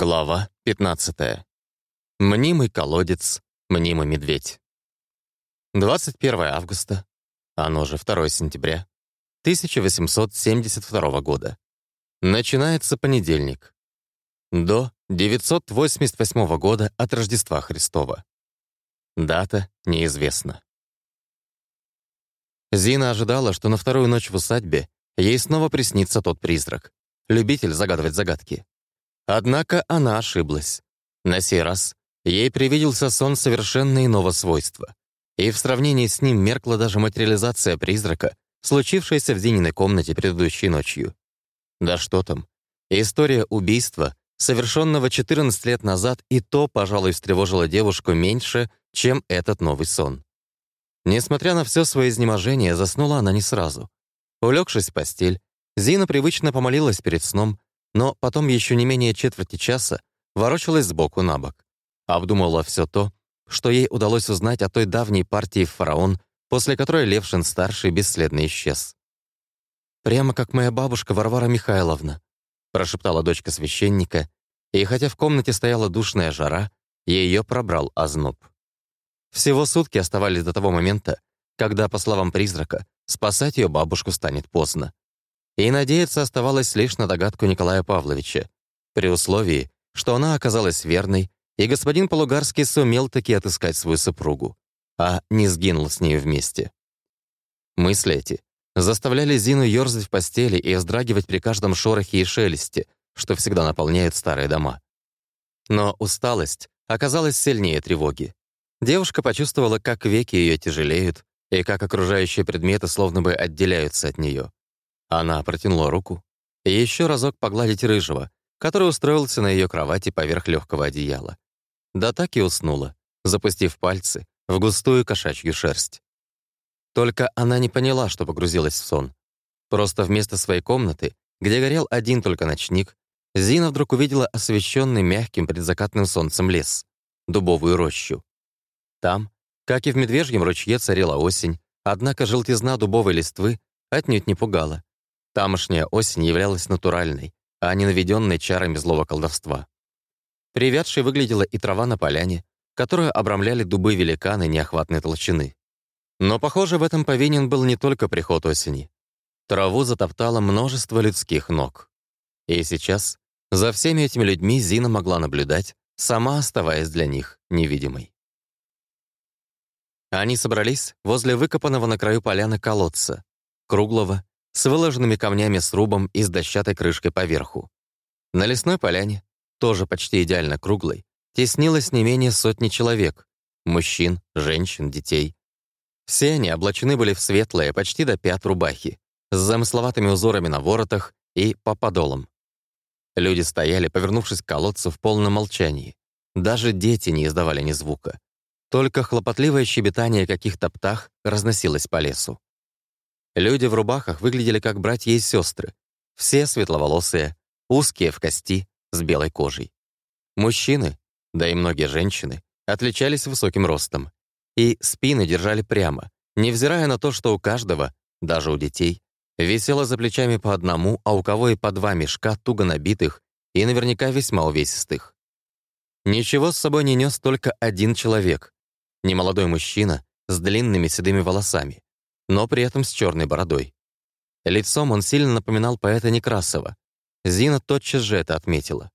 Глава 15. Мнимый колодец, мнимый медведь. 21 августа, оно же 2 сентября, 1872 года. Начинается понедельник. До 988 года от Рождества Христова. Дата неизвестна. Зина ожидала, что на вторую ночь в усадьбе ей снова приснится тот призрак, любитель загадывать загадки. Однако она ошиблась. На сей раз ей привиделся сон совершенно иного свойства. И в сравнении с ним меркла даже материализация призрака, случившаяся в Зининой комнате предыдущей ночью. Да что там. История убийства, совершенного 14 лет назад, и то, пожалуй, встревожила девушку меньше, чем этот новый сон. Несмотря на все свое изнеможение, заснула она не сразу. Улегшись в постель, Зина привычно помолилась перед сном, но потом еще не менее четверти часа ворочалась сбоку на бок. Обдумывала все то, что ей удалось узнать о той давней партии «Фараон», после которой Левшин-старший бесследно исчез. «Прямо как моя бабушка Варвара Михайловна», прошептала дочка священника, и хотя в комнате стояла душная жара, ее пробрал озноб. Всего сутки оставались до того момента, когда, по словам призрака, спасать ее бабушку станет поздно. И надеяться оставалось лишь на догадку Николая Павловича, при условии, что она оказалась верной, и господин Полугарский сумел таки отыскать свою супругу, а не сгинул с ней вместе. Мысли эти заставляли Зину ёрзать в постели и вздрагивать при каждом шорохе и шелесте, что всегда наполняют старые дома. Но усталость оказалась сильнее тревоги. Девушка почувствовала, как веки ее тяжелеют, и как окружающие предметы словно бы отделяются от нее. Она протянула руку и еще разок погладить рыжего, который устроился на ее кровати поверх легкого одеяла. Да так и уснула, запустив пальцы в густую кошачью шерсть. Только она не поняла, что погрузилась в сон. Просто вместо своей комнаты, где горел один только ночник, Зина вдруг увидела освещенный мягким предзакатным солнцем лес, дубовую рощу. Там, как и в медвежьем ручье, царила осень, однако желтизна дубовой листвы отнюдь не пугала. Тамошняя осень являлась натуральной, а не наведенной чарами злого колдовства. Привядшей выглядела и трава на поляне, которую обрамляли дубы-великаны неохватной толщины. Но, похоже, в этом повинен был не только приход осени. Траву затоптало множество людских ног. И сейчас за всеми этими людьми Зина могла наблюдать, сама оставаясь для них невидимой. Они собрались возле выкопанного на краю поляны колодца, круглого, с выложенными камнями срубом и с дощатой крышкой поверху. На лесной поляне, тоже почти идеально круглой, теснилось не менее сотни человек — мужчин, женщин, детей. Все они облачены были в светлые, почти до пят рубахи, с замысловатыми узорами на воротах и по подолам. Люди стояли, повернувшись к колодцу в полном молчании. Даже дети не издавали ни звука. Только хлопотливое щебетание каких-то птах разносилось по лесу. Люди в рубахах выглядели как братья и сестры. Все светловолосые, узкие в кости, с белой кожей. Мужчины, да и многие женщины, отличались высоким ростом. И спины держали прямо, невзирая на то, что у каждого, даже у детей, висело за плечами по одному, а у кого и по два мешка туго набитых и наверняка весьма увесистых. Ничего с собой не нес только один человек. Немолодой мужчина с длинными седыми волосами, но при этом с черной бородой. Лицом он сильно напоминал поэта Некрасова. Зина тотчас же это отметила.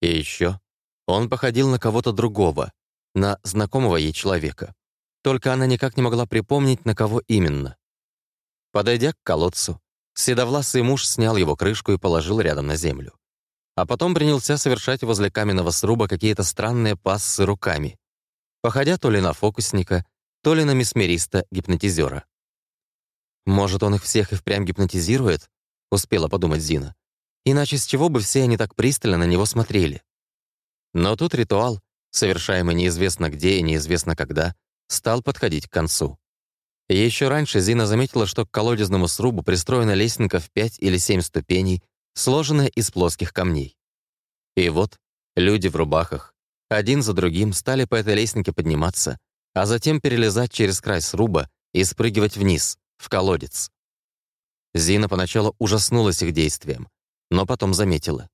И еще он походил на кого-то другого, на знакомого ей человека. Только она никак не могла припомнить, на кого именно. Подойдя к колодцу, седовласый муж снял его крышку и положил рядом на землю. А потом принялся совершать возле каменного сруба какие-то странные пассы руками, походя то ли на фокусника, то ли на месмериста-гипнотизера. «Может, он их всех и впрямь гипнотизирует?» — успела подумать Зина. «Иначе с чего бы все они так пристально на него смотрели?» Но тут ритуал, совершаемый неизвестно где и неизвестно когда, стал подходить к концу. еще раньше Зина заметила, что к колодезному срубу пристроена лесенка в пять или семь ступеней, сложенная из плоских камней. И вот люди в рубахах, один за другим, стали по этой лестнике подниматься, а затем перелезать через край сруба и спрыгивать вниз, в колодец. Зина поначалу ужаснулась их действием, но потом заметила.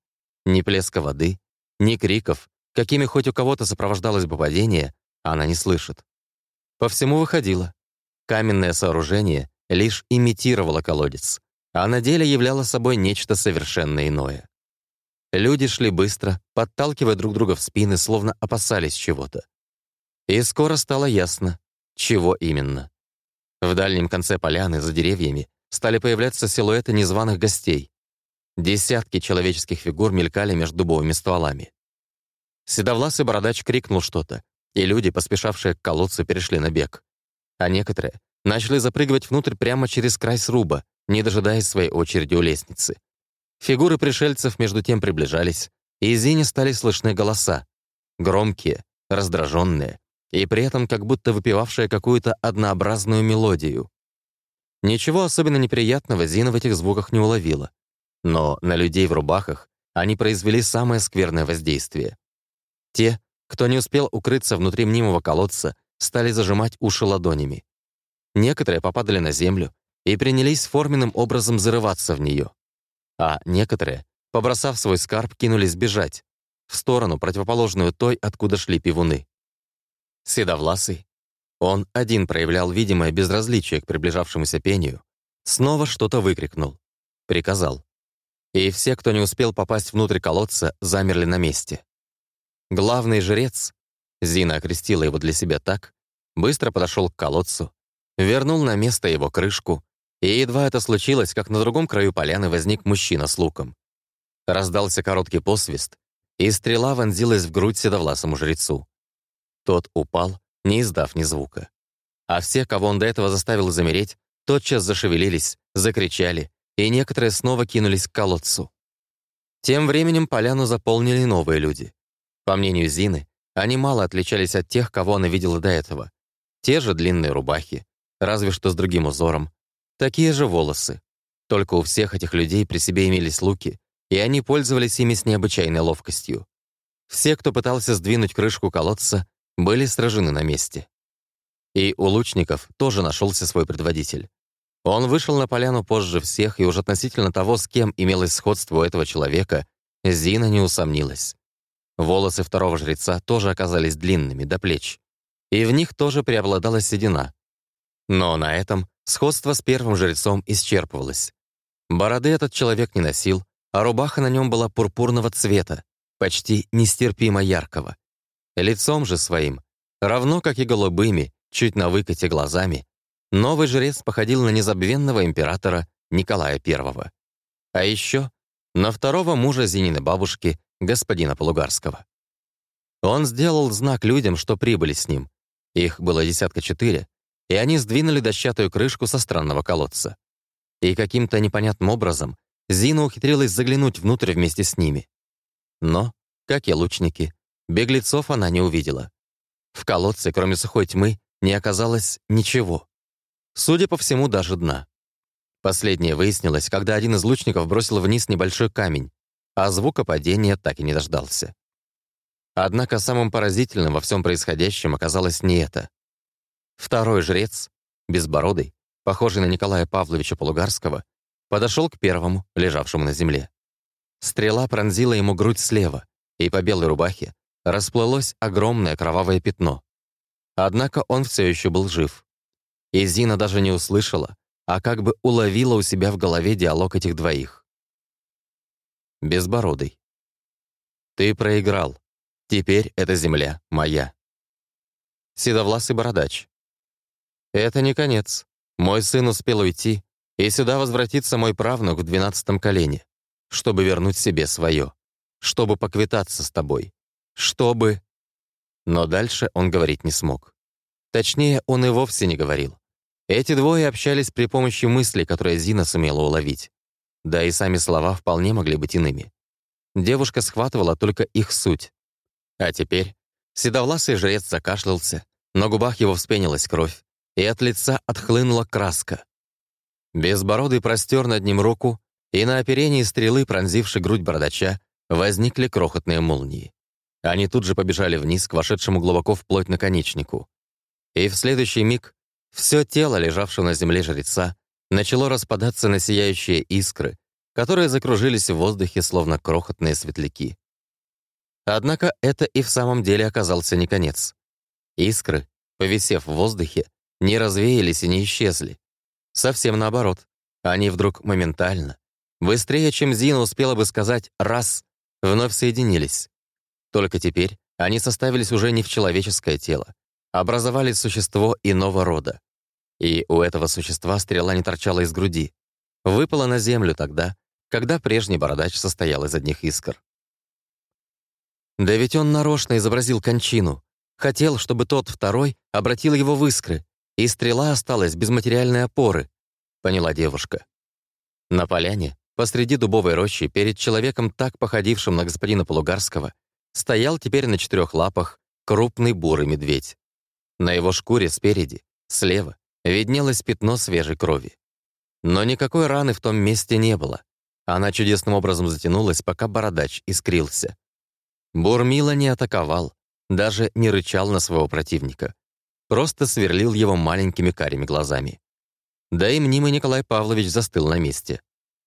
Ни плеска воды, ни криков, какими хоть у кого-то сопровождалось бы падение, она не слышит. По всему выходило. Каменное сооружение лишь имитировало колодец, а на деле являло собой нечто совершенно иное. Люди шли быстро, подталкивая друг друга в спины, словно опасались чего-то. И скоро стало ясно, чего именно. В дальнем конце поляны, за деревьями, стали появляться силуэты незваных гостей. Десятки человеческих фигур мелькали между дубовыми стволами. Седовласый бородач крикнул что-то, и люди, поспешавшие к колодцу, перешли на бег. А некоторые начали запрыгивать внутрь прямо через край сруба, не дожидаясь своей очереди у лестницы. Фигуры пришельцев между тем приближались, и из Зине стали слышны голоса. Громкие, раздраженные, и при этом как будто выпивавшие какую-то однообразную мелодию. Ничего особенно неприятного Зина в этих звуках не уловила. Но на людей в рубахах они произвели самое скверное воздействие. Те, кто не успел укрыться внутри мнимого колодца, стали зажимать уши ладонями. Некоторые попадали на землю и принялись форменным образом зарываться в нее а некоторые, побросав свой скарб, кинулись бежать в сторону, противоположную той, откуда шли пивуны. Седовласый, он один проявлял видимое безразличие к приближавшемуся пению, снова что-то выкрикнул, приказал. И все, кто не успел попасть внутрь колодца, замерли на месте. Главный жрец, Зина окрестила его для себя так, быстро подошел к колодцу, вернул на место его крышку и едва это случилось, как на другом краю поляны возник мужчина с луком. Раздался короткий посвист, и стрела вонзилась в грудь седовласому жрецу. Тот упал, не издав ни звука. А все, кого он до этого заставил замереть, тотчас зашевелились, закричали, и некоторые снова кинулись к колодцу. Тем временем поляну заполнили новые люди. По мнению Зины, они мало отличались от тех, кого она видела до этого. Те же длинные рубахи, разве что с другим узором, Такие же волосы. Только у всех этих людей при себе имелись луки, и они пользовались ими с необычайной ловкостью. Все, кто пытался сдвинуть крышку колодца, были сражены на месте. И у лучников тоже нашелся свой предводитель. Он вышел на поляну позже всех, и уже относительно того, с кем имелось сходство у этого человека, Зина не усомнилась. Волосы второго жреца тоже оказались длинными, до плеч. И в них тоже преобладала седина. Но на этом Сходство с первым жрецом исчерпывалось. Бороды этот человек не носил, а рубаха на нем была пурпурного цвета, почти нестерпимо яркого. Лицом же своим, равно как и голубыми, чуть на выкате глазами, новый жрец походил на незабвенного императора Николая I. А еще на второго мужа Зинины бабушки, господина Полугарского. Он сделал знак людям, что прибыли с ним. Их было десятка четыре, и они сдвинули дощатую крышку со странного колодца. И каким-то непонятным образом Зина ухитрилась заглянуть внутрь вместе с ними. Но, как и лучники, беглецов она не увидела. В колодце, кроме сухой тьмы, не оказалось ничего. Судя по всему, даже дна. Последнее выяснилось, когда один из лучников бросил вниз небольшой камень, а звука падения так и не дождался. Однако самым поразительным во всем происходящем оказалось не это. Второй жрец, безбородый, похожий на Николая Павловича Полугарского, подошел к первому, лежавшему на земле. Стрела пронзила ему грудь слева, и по белой рубахе расплылось огромное кровавое пятно. Однако он все еще был жив. И Зина даже не услышала, а как бы уловила у себя в голове диалог этих двоих. Безбородый. «Ты проиграл. Теперь эта земля моя». Седовласый бородач. Это не конец. Мой сын успел уйти, и сюда возвратится мой правнук в двенадцатом колене, чтобы вернуть себе свое, чтобы поквитаться с тобой, чтобы... Но дальше он говорить не смог. Точнее, он и вовсе не говорил. Эти двое общались при помощи мысли, которые Зина сумела уловить. Да и сами слова вполне могли быть иными. Девушка схватывала только их суть. А теперь седовласый жрец закашлялся, на губах его вспенилась кровь, и от лица отхлынула краска. Безбородый простер над ним руку, и на оперении стрелы, пронзившей грудь бородача, возникли крохотные молнии. Они тут же побежали вниз к вошедшему глубоко вплоть наконечнику. И в следующий миг все тело, лежавшего на земле жреца, начало распадаться на сияющие искры, которые закружились в воздухе, словно крохотные светляки. Однако это и в самом деле оказался не конец. Искры, повисев в воздухе, не развеялись и не исчезли. Совсем наоборот. Они вдруг моментально, быстрее, чем Зина успела бы сказать «раз», вновь соединились. Только теперь они составились уже не в человеческое тело, а образовали существо иного рода. И у этого существа стрела не торчала из груди. Выпала на землю тогда, когда прежний бородач состоял из одних искр. Да ведь он нарочно изобразил кончину. Хотел, чтобы тот второй обратил его в искры, и стрела осталась без материальной опоры, поняла девушка. На поляне, посреди дубовой рощи, перед человеком, так походившим на господина Полугарского, стоял теперь на четырех лапах крупный бурый медведь. На его шкуре спереди, слева, виднелось пятно свежей крови. Но никакой раны в том месте не было. Она чудесным образом затянулась, пока бородач искрился. Бурмила не атаковал, даже не рычал на своего противника. Просто сверлил его маленькими карими глазами. Да и мнимый Николай Павлович застыл на месте.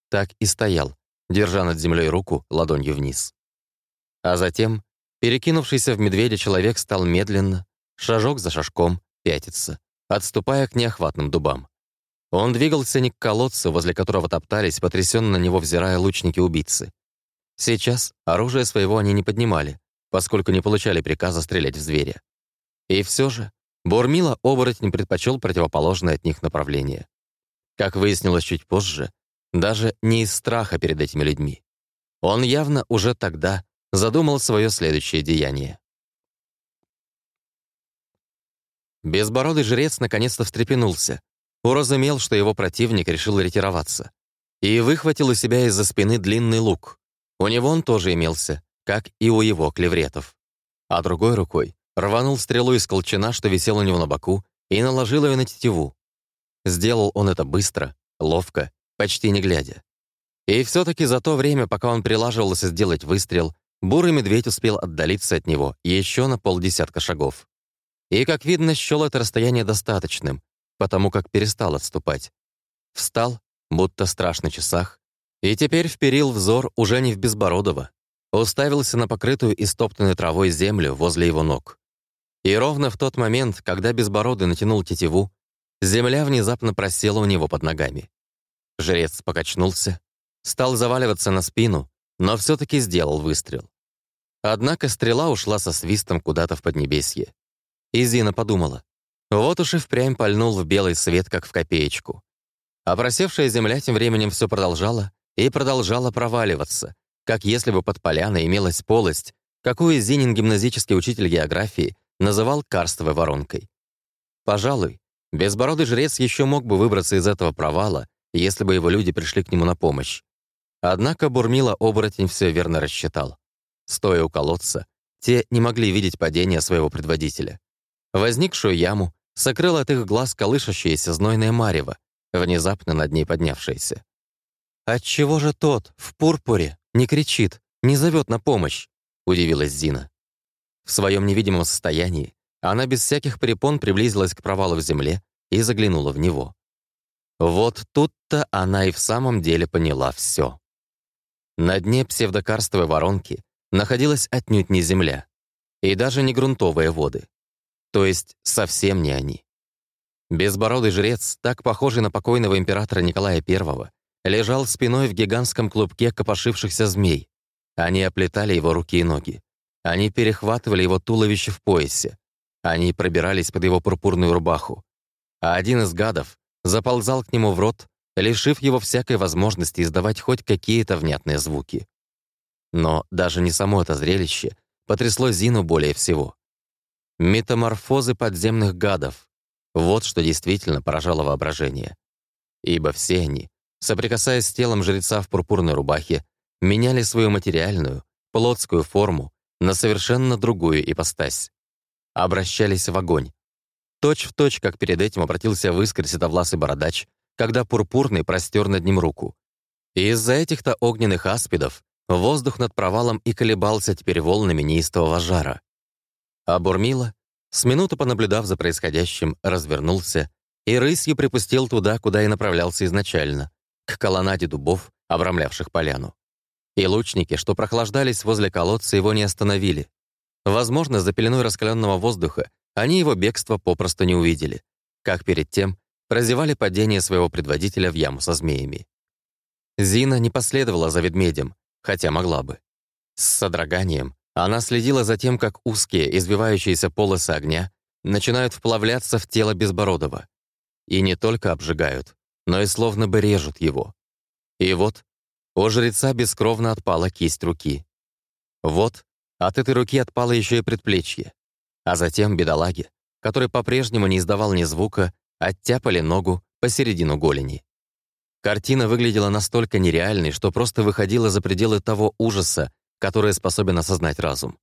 Так и стоял, держа над землей руку ладонью вниз. А затем, перекинувшийся в медведя человек стал медленно, шажок за шажком, пятиться, отступая к неохватным дубам. Он двигался не к колодцу, возле которого топтались, потрясенно на него взирая лучники-убийцы. Сейчас оружие своего они не поднимали, поскольку не получали приказа стрелять в зверя. И все же Бурмила оборотень предпочел противоположное от них направление. Как выяснилось чуть позже, даже не из страха перед этими людьми. Он явно уже тогда задумал свое следующее деяние. Безбородый жрец наконец-то встрепенулся, уразумел, что его противник решил ретироваться, и выхватил у себя из-за спины длинный лук. У него он тоже имелся, как и у его клевретов. А другой рукой рванул стрелу из колчана, что висел у него на боку, и наложил ее на тетиву. Сделал он это быстро, ловко, почти не глядя. И все-таки за то время, пока он прилаживался сделать выстрел, бурый медведь успел отдалиться от него еще на полдесятка шагов. И, как видно, счел это расстояние достаточным, потому как перестал отступать. Встал, будто страж на часах, и теперь вперил взор уже не в Безбородова, уставился на покрытую истоптанной травой землю возле его ног. И ровно в тот момент, когда Безбородый натянул тетиву, Земля внезапно просела у него под ногами. Жрец покачнулся, стал заваливаться на спину, но все-таки сделал выстрел. Однако стрела ушла со свистом куда-то в Поднебесье. И Зина подумала, вот уж и впрямь пальнул в белый свет, как в копеечку. А просевшая земля тем временем все продолжала и продолжала проваливаться, как если бы под поляной имелась полость, какую Зинин гимназический учитель географии называл карстовой воронкой. Пожалуй, Безбородый жрец еще мог бы выбраться из этого провала, если бы его люди пришли к нему на помощь. Однако Бурмила оборотень все верно рассчитал. Стоя у колодца, те не могли видеть падение своего предводителя. Возникшую яму сокрыл от их глаз колышащееся знойное марево, внезапно над ней поднявшееся. «Отчего же тот, в пурпуре, не кричит, не зовет на помощь?» — удивилась Зина. В своем невидимом состоянии она без всяких препон приблизилась к провалу в земле и заглянула в него. Вот тут-то она и в самом деле поняла все. На дне псевдокарстовой воронки находилась отнюдь не земля и даже не грунтовые воды. То есть совсем не они. Безбородый жрец, так похожий на покойного императора Николая I, лежал спиной в гигантском клубке копошившихся змей. Они оплетали его руки и ноги. Они перехватывали его туловище в поясе. Они пробирались под его пурпурную рубаху. А один из гадов заползал к нему в рот, лишив его всякой возможности издавать хоть какие-то внятные звуки. Но даже не само это зрелище потрясло Зину более всего. Метаморфозы подземных гадов — вот что действительно поражало воображение. Ибо все они, соприкасаясь с телом жреца в пурпурной рубахе, меняли свою материальную, плотскую форму на совершенно другую ипостась обращались в огонь. Точь в точь, как перед этим обратился в искрь седовласый бородач, когда пурпурный простер над ним руку. И из-за этих-то огненных аспидов воздух над провалом и колебался теперь волнами неистового жара. А Бурмила, с минуту понаблюдав за происходящим, развернулся и рысью припустил туда, куда и направлялся изначально, к колоннаде дубов, обрамлявших поляну. и лучники, что прохлаждались возле колодца, его не остановили. Возможно, за пеленой раскаленного воздуха они его бегство попросту не увидели, как перед тем прозевали падение своего предводителя в яму со змеями. Зина не последовала за ведмедем, хотя могла бы. С содроганием она следила за тем, как узкие, извивающиеся полосы огня начинают вплавляться в тело Безбородова. И не только обжигают, но и словно бы режут его. И вот у жреца бескровно отпала кисть руки. Вот от этой руки отпало еще и предплечье. А затем бедолаги, который по-прежнему не издавал ни звука, оттяпали ногу посередину голени. Картина выглядела настолько нереальной, что просто выходила за пределы того ужаса, который способен осознать разум.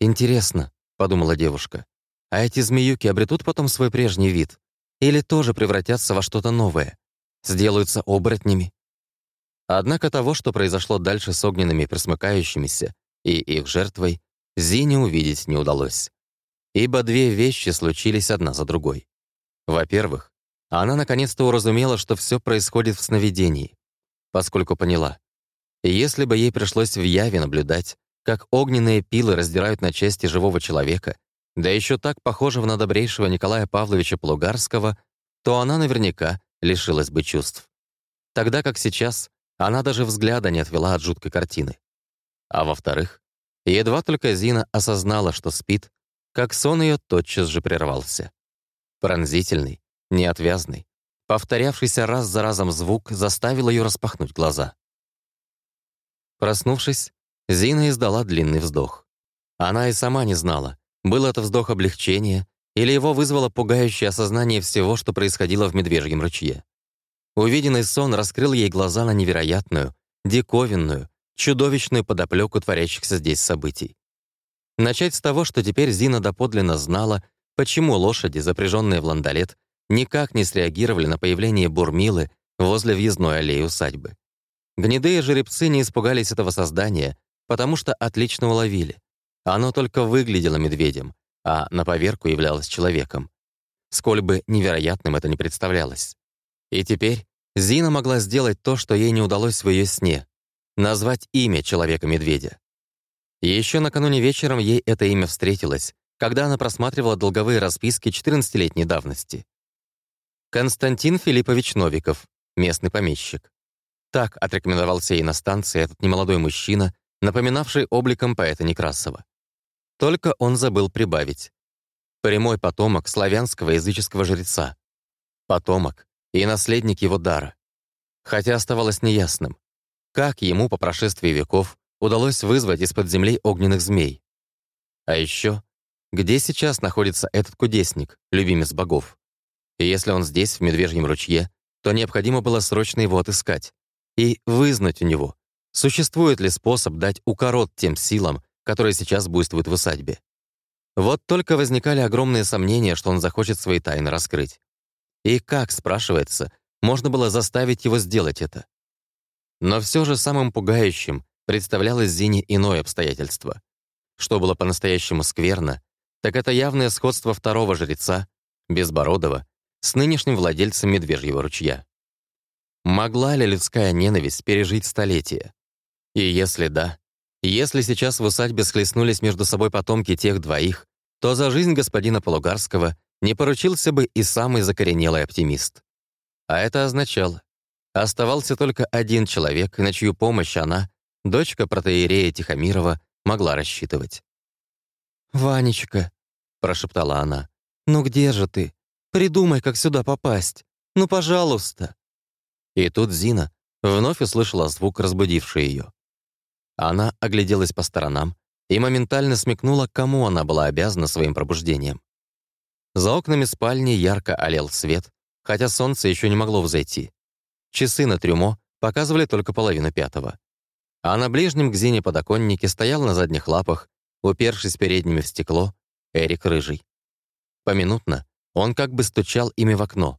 «Интересно», — подумала девушка, «а эти змеюки обретут потом свой прежний вид? Или тоже превратятся во что-то новое? Сделаются оборотнями?» Однако того, что произошло дальше с огненными присмыкающимися и их жертвой, Зине увидеть не удалось. Ибо две вещи случились одна за другой. Во-первых, она наконец-то уразумела, что все происходит в сновидении, поскольку поняла. Если бы ей пришлось в яве наблюдать, как огненные пилы раздирают на части живого человека, да еще так похожего на добрейшего Николая Павловича Плугарского, то она наверняка лишилась бы чувств. Тогда как сейчас она даже взгляда не отвела от жуткой картины. А во-вторых, едва только Зина осознала, что спит, как сон ее тотчас же прервался. Пронзительный, неотвязный, повторявшийся раз за разом звук заставил ее распахнуть глаза. Проснувшись, Зина издала длинный вздох. Она и сама не знала, был это вздох облегчения или его вызвало пугающее осознание всего, что происходило в Медвежьем ручье. Увиденный сон раскрыл ей глаза на невероятную, диковинную, чудовищную подоплеку творящихся здесь событий. Начать с того, что теперь Зина доподлинно знала, почему лошади, запряженные в ландолет, никак не среагировали на появление бурмилы возле въездной аллеи усадьбы. Гнедые жеребцы не испугались этого создания, потому что отлично уловили. Оно только выглядело медведем, а на поверку являлось человеком. Сколь бы невероятным это не представлялось. И теперь Зина могла сделать то, что ей не удалось в ее сне — назвать имя человека-медведя. Еще накануне вечером ей это имя встретилось, когда она просматривала долговые расписки 14-летней давности. Константин Филиппович Новиков, местный помещик. Так отрекомендовался ей на станции этот немолодой мужчина, напоминавший обликом поэта Некрасова. Только он забыл прибавить. Прямой потомок славянского языческого жреца. Потомок, и наследник его дара. Хотя оставалось неясным, как ему по прошествии веков удалось вызвать из-под земли огненных змей. А еще, где сейчас находится этот кудесник, любимец богов? И если он здесь, в Медвежьем ручье, то необходимо было срочно его отыскать и вызнать у него, существует ли способ дать укорот тем силам, которые сейчас буйствуют в усадьбе. Вот только возникали огромные сомнения, что он захочет свои тайны раскрыть. И как, спрашивается, можно было заставить его сделать это? Но все же самым пугающим представлялось Зине иное обстоятельство. Что было по-настоящему скверно, так это явное сходство второго жреца, Безбородова, с нынешним владельцем Медвежьего ручья. Могла ли людская ненависть пережить столетия? И если да, если сейчас в усадьбе схлестнулись между собой потомки тех двоих, то за жизнь господина Полугарского не поручился бы и самый закоренелый оптимист. А это означало, оставался только один человек, на чью помощь она, дочка протеерея Тихомирова, могла рассчитывать. «Ванечка», — прошептала она, — «ну где же ты? Придумай, как сюда попасть. Ну, пожалуйста». И тут Зина вновь услышала звук, разбудивший ее. Она огляделась по сторонам и моментально смекнула, кому она была обязана своим пробуждением. За окнами спальни ярко олел свет, хотя солнце еще не могло взойти. Часы на трюмо показывали только половину пятого. А на ближнем к Зине подоконнике стоял на задних лапах, упершись передними в стекло, Эрик Рыжий. Поминутно он как бы стучал ими в окно,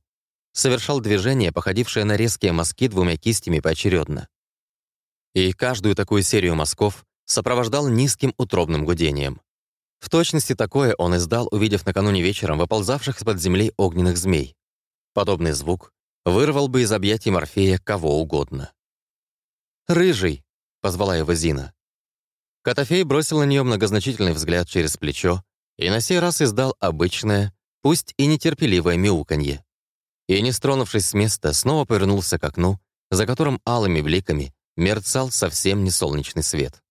совершал движение, походившее на резкие мазки двумя кистями поочередно. И каждую такую серию мазков сопровождал низким утробным гудением. В точности такое он издал, увидев накануне вечером выползавших из-под земли огненных змей. Подобный звук вырвал бы из объятий Морфея кого угодно. «Рыжий!» — позвала его Зина. Котофей бросил на нее многозначительный взгляд через плечо и на сей раз издал обычное, пусть и нетерпеливое мяуканье. И, не стронувшись с места, снова повернулся к окну, за которым алыми бликами мерцал совсем не солнечный свет.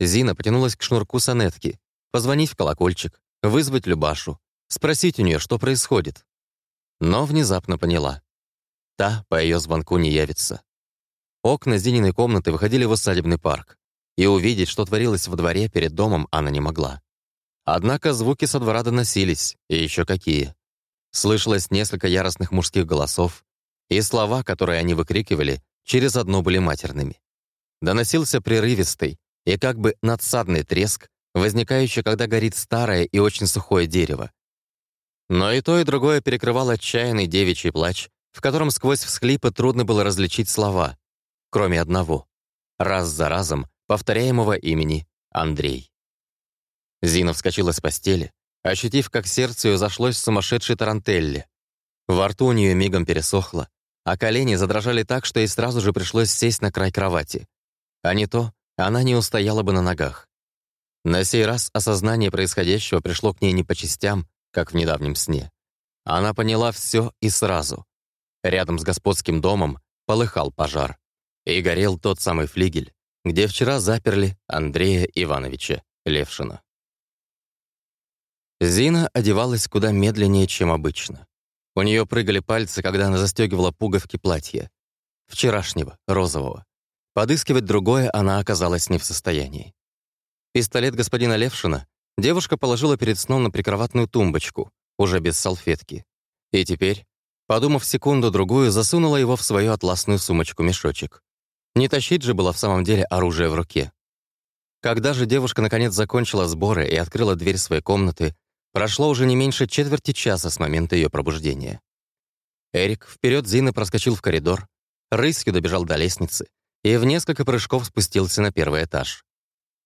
Зина потянулась к шнурку сонетки, позвонить в колокольчик, вызвать Любашу, спросить у нее, что происходит. Но внезапно поняла. Та по ее звонку не явится. Окна Зининой комнаты выходили в усадебный парк, и увидеть, что творилось во дворе перед домом, она не могла. Однако звуки со двора доносились, и еще какие. Слышалось несколько яростных мужских голосов, и слова, которые они выкрикивали, через одно были матерными. Доносился прерывистый и как бы надсадный треск, возникающий, когда горит старое и очень сухое дерево. Но и то, и другое перекрывал отчаянный девичий плач, в котором сквозь всхлипы трудно было различить слова, кроме одного, раз за разом повторяемого имени Андрей. Зина вскочила с постели, ощутив, как сердце ее зашлось сумасшедшей тарантелле. Во рту у нее мигом пересохло, а колени задрожали так, что ей сразу же пришлось сесть на край кровати. А не то, она не устояла бы на ногах. На сей раз осознание происходящего пришло к ней не по частям, как в недавнем сне. Она поняла все и сразу. Рядом с господским домом полыхал пожар и горел тот самый флигель, где вчера заперли Андрея Ивановича Левшина. Зина одевалась куда медленнее, чем обычно. У нее прыгали пальцы, когда она застегивала пуговки платья. Вчерашнего, розового. Подыскивать другое она оказалась не в состоянии. Пистолет господина Левшина девушка положила перед сном на прикроватную тумбочку, уже без салфетки. И теперь, подумав секунду-другую, засунула его в свою атласную сумочку-мешочек. Не тащить же было в самом деле оружие в руке. Когда же девушка наконец закончила сборы и открыла дверь своей комнаты, прошло уже не меньше четверти часа с момента ее пробуждения. Эрик вперед Зины проскочил в коридор, рысью добежал до лестницы и в несколько прыжков спустился на первый этаж.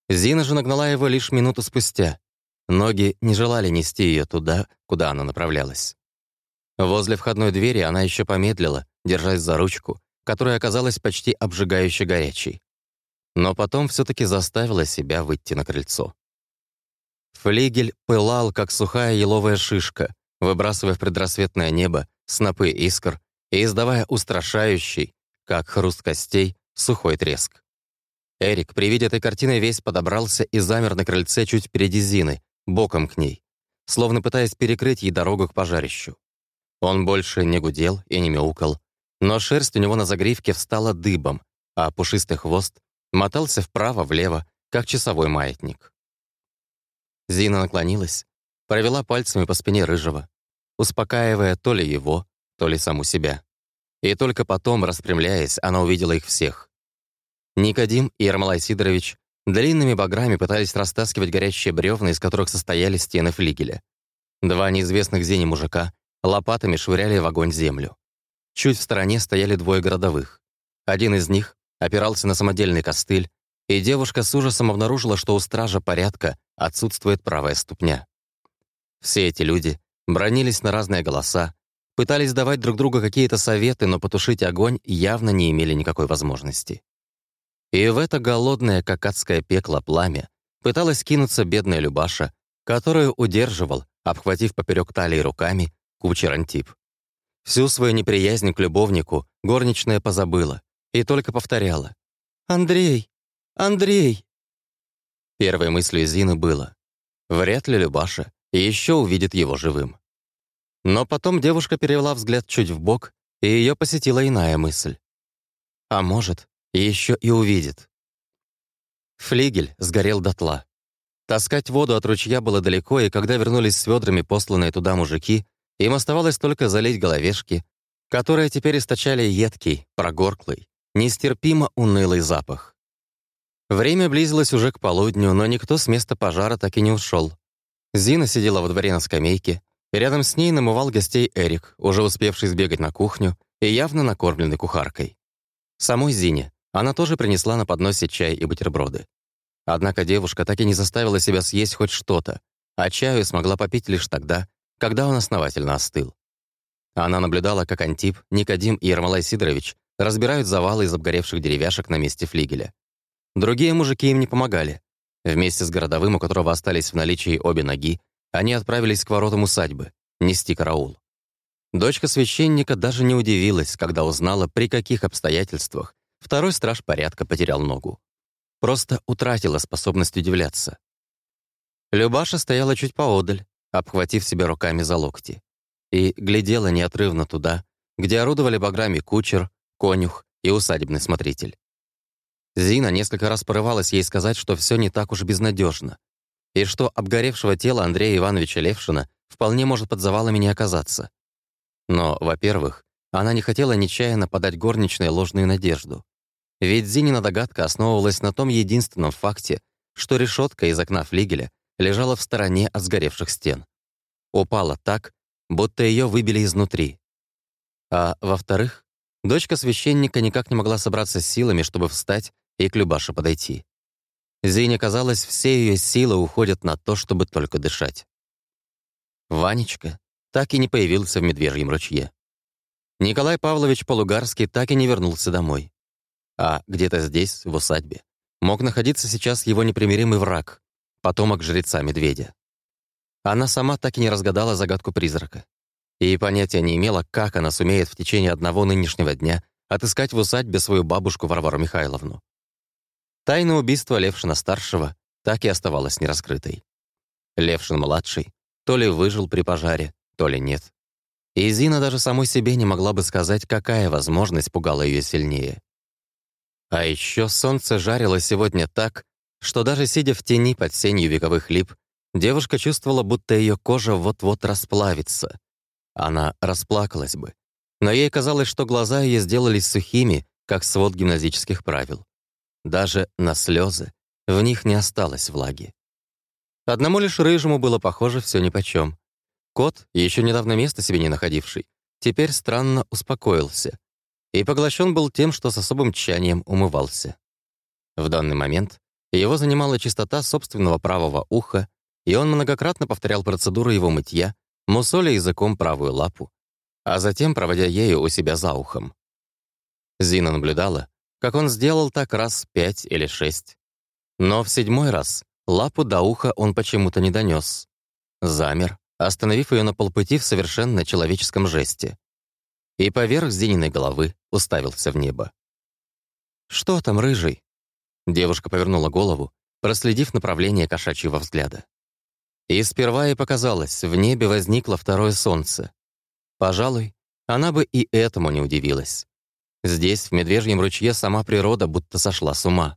Зина же нагнала его лишь минуту спустя. Ноги не желали нести ее туда, куда она направлялась. Возле входной двери она еще помедлила, держась за ручку, которая оказалась почти обжигающе горячей. Но потом все таки заставила себя выйти на крыльцо. Флигель пылал, как сухая еловая шишка, выбрасывая в предрассветное небо снопы искр и издавая устрашающий, как хруст костей, сухой треск. Эрик при виде этой картины весь подобрался и замер на крыльце чуть впереди Зины, боком к ней, словно пытаясь перекрыть ей дорогу к пожарищу. Он больше не гудел и не мяукал, но шерсть у него на загривке встала дыбом, а пушистый хвост мотался вправо-влево, как часовой маятник. Зина наклонилась, провела пальцами по спине рыжего, успокаивая то ли его, то ли саму себя. И только потом, распрямляясь, она увидела их всех. Никодим и Ермолай Сидорович длинными баграми пытались растаскивать горящие бревна, из которых состояли стены флигеля. Два неизвестных Зине мужика лопатами швыряли в огонь землю. Чуть в стороне стояли двое городовых. Один из них опирался на самодельный костыль, и девушка с ужасом обнаружила, что у стража порядка отсутствует правая ступня. Все эти люди бронились на разные голоса, пытались давать друг другу какие-то советы, но потушить огонь явно не имели никакой возможности. И в это голодное, как адское пекло, пламя пыталась кинуться бедная Любаша, которую удерживал, обхватив поперек талии руками, кучер Антип. Всю свою неприязнь к любовнику горничная позабыла и только повторяла «Андрей! Андрей!». Первой мыслью Зины было «Вряд ли Любаша еще увидит его живым». Но потом девушка перевела взгляд чуть в бок, и ее посетила иная мысль. А может, еще и увидит. Флигель сгорел дотла. Таскать воду от ручья было далеко, и когда вернулись с ведрами посланные туда мужики, им оставалось только залить головешки, которые теперь источали едкий, прогорклый, нестерпимо унылый запах. Время близилось уже к полудню, но никто с места пожара так и не ушел. Зина сидела во дворе на скамейке, рядом с ней намывал гостей Эрик, уже успевший сбегать на кухню и явно накормленный кухаркой. Самой Зине она тоже принесла на подносе чай и бутерброды. Однако девушка так и не заставила себя съесть хоть что-то, а чаю смогла попить лишь тогда, когда он основательно остыл. Она наблюдала, как Антип, Никодим и Ермолай Сидорович разбирают завалы из обгоревших деревяшек на месте флигеля. Другие мужики им не помогали. Вместе с городовым, у которого остались в наличии обе ноги, они отправились к воротам усадьбы, нести караул. Дочка священника даже не удивилась, когда узнала, при каких обстоятельствах второй страж порядка потерял ногу. Просто утратила способность удивляться. Любаша стояла чуть поодаль, обхватив себя руками за локти, и глядела неотрывно туда, где орудовали баграми кучер, конюх и усадебный смотритель. Зина несколько раз порывалась ей сказать, что все не так уж безнадежно, и что обгоревшего тела Андрея Ивановича Левшина вполне может под завалами не оказаться. Но, во-первых, она не хотела нечаянно подать горничной ложную надежду. Ведь Зинина догадка основывалась на том единственном факте, что решетка из окна флигеля лежала в стороне от сгоревших стен. Упала так, будто ее выбили изнутри. А во-вторых, дочка священника никак не могла собраться с силами, чтобы встать и к Любаше подойти. Зине казалось, все ее силы уходят на то, чтобы только дышать. Ванечка так и не появился в Медвежьем ручье. Николай Павлович Полугарский так и не вернулся домой. А где-то здесь, в усадьбе, мог находиться сейчас его непримиримый враг, потомок жреца-медведя. Она сама так и не разгадала загадку призрака. И понятия не имела, как она сумеет в течение одного нынешнего дня отыскать в усадьбе свою бабушку Варвару Михайловну. Тайна убийства Левшина-старшего так и оставалась нераскрытой. Левшин-младший то ли выжил при пожаре, то ли нет. И Зина даже самой себе не могла бы сказать, какая возможность пугала ее сильнее. А еще солнце жарило сегодня так, что даже сидя в тени под сенью вековых лип, девушка чувствовала, будто ее кожа вот-вот расплавится. Она расплакалась бы. Но ей казалось, что глаза ее сделались сухими, как свод гимназических правил. Даже на слезы в них не осталось влаги. Одному лишь рыжему было похоже все нипочем. Кот, еще недавно места себе не находивший, теперь странно успокоился и поглощен был тем, что с особым тщанием умывался. В данный момент его занимала чистота собственного правого уха, и он многократно повторял процедуру его мытья, мусоля языком правую лапу, а затем проводя ею у себя за ухом. Зина наблюдала, как он сделал так раз пять или шесть. Но в седьмой раз лапу до уха он почему-то не донес. Замер, остановив ее на полпути в совершенно человеческом жесте. И поверх Зининой головы уставился в небо. «Что там, рыжий?» Девушка повернула голову, проследив направление кошачьего взгляда. И сперва ей показалось, в небе возникло второе солнце. Пожалуй, она бы и этому не удивилась. Здесь, в Медвежьем ручье, сама природа будто сошла с ума.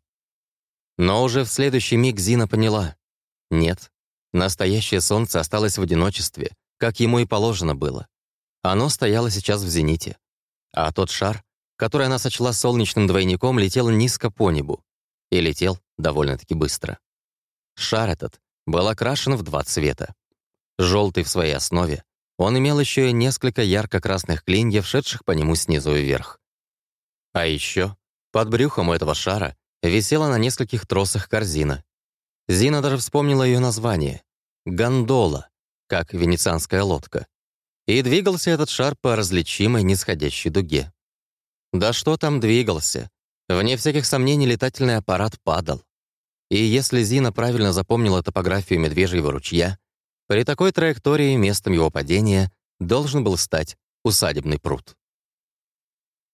Но уже в следующий миг Зина поняла. Нет, настоящее солнце осталось в одиночестве, как ему и положено было. Оно стояло сейчас в зените. А тот шар, который она сочла солнечным двойником, летел низко по небу. И летел довольно-таки быстро. Шар этот был окрашен в два цвета. Желтый в своей основе, он имел еще и несколько ярко-красных клиньев, шедших по нему снизу вверх. А еще под брюхом этого шара висела на нескольких тросах корзина. Зина даже вспомнила ее название — гондола, как венецианская лодка. И двигался этот шар по различимой нисходящей дуге. Да что там двигался? Вне всяких сомнений летательный аппарат падал. И если Зина правильно запомнила топографию Медвежьего ручья, при такой траектории местом его падения должен был стать усадебный пруд.